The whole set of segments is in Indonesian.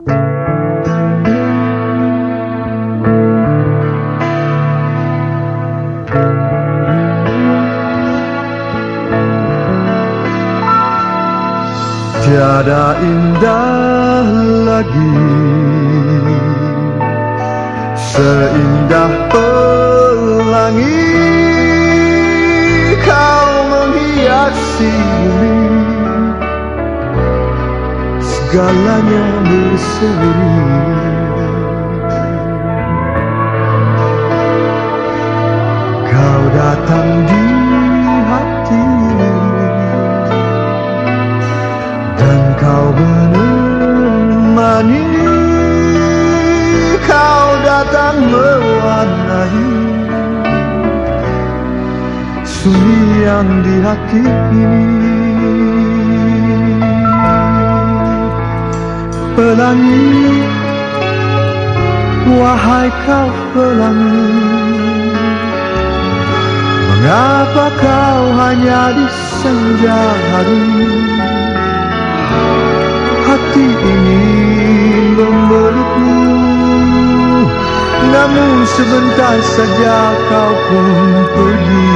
Tiada indah lagi. Seindah pelangi Kau menghiasi bumi Segalanya berseri Kau datang di hati Dan kau menemani. Kau datang mewarnai Sunyi yang di hati ini Pelangi. Wahai kau pelangi Mengapa kau hanya di senja hari? Hati ini memelukmu Namun sebentar saja kau pun pergi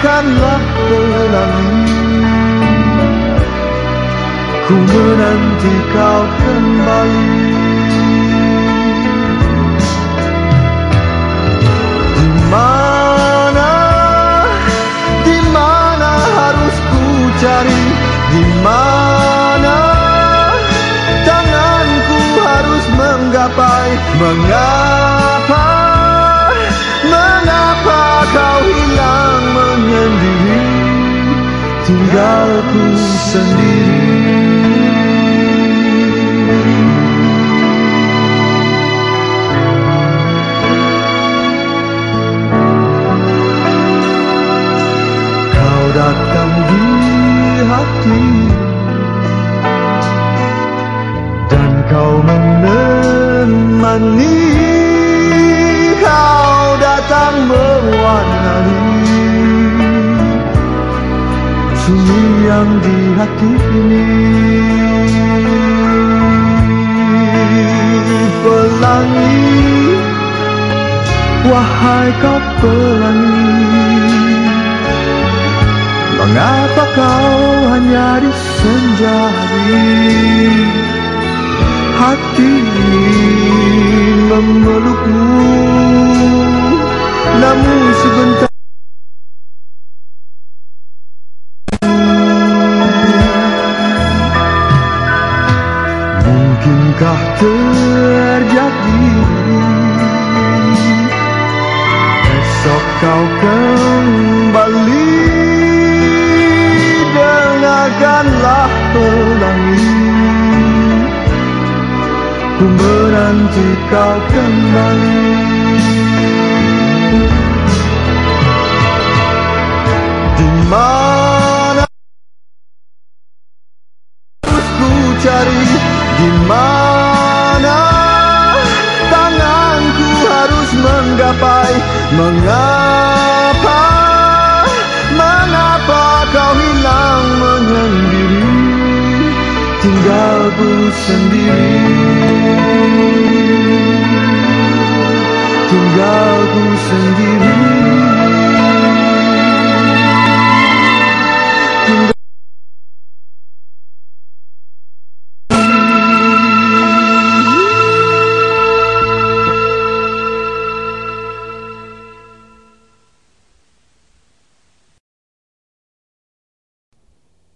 Dengarkanlah pelangi Ku menanti kau kembali. Di mana, di mana harus ku cari? Di mana tanganku harus menggapai Mengapa, Tinggalku sendiri. Kau datang di hati Dan kau menemani Sunyi yang di hati ini. Pelangi. Wahai kau pelangi. Mengapa kau hanya di senja Hati ini Mungkinkah terjadi? Esok kau kembali Dengarkanlah pelangi Ku menanti kau kembali. Di mana harus ku cari? Di gabay Mga pa, mga pagkawilang mga diri Tinggal po sendiri Tinggal po sendiri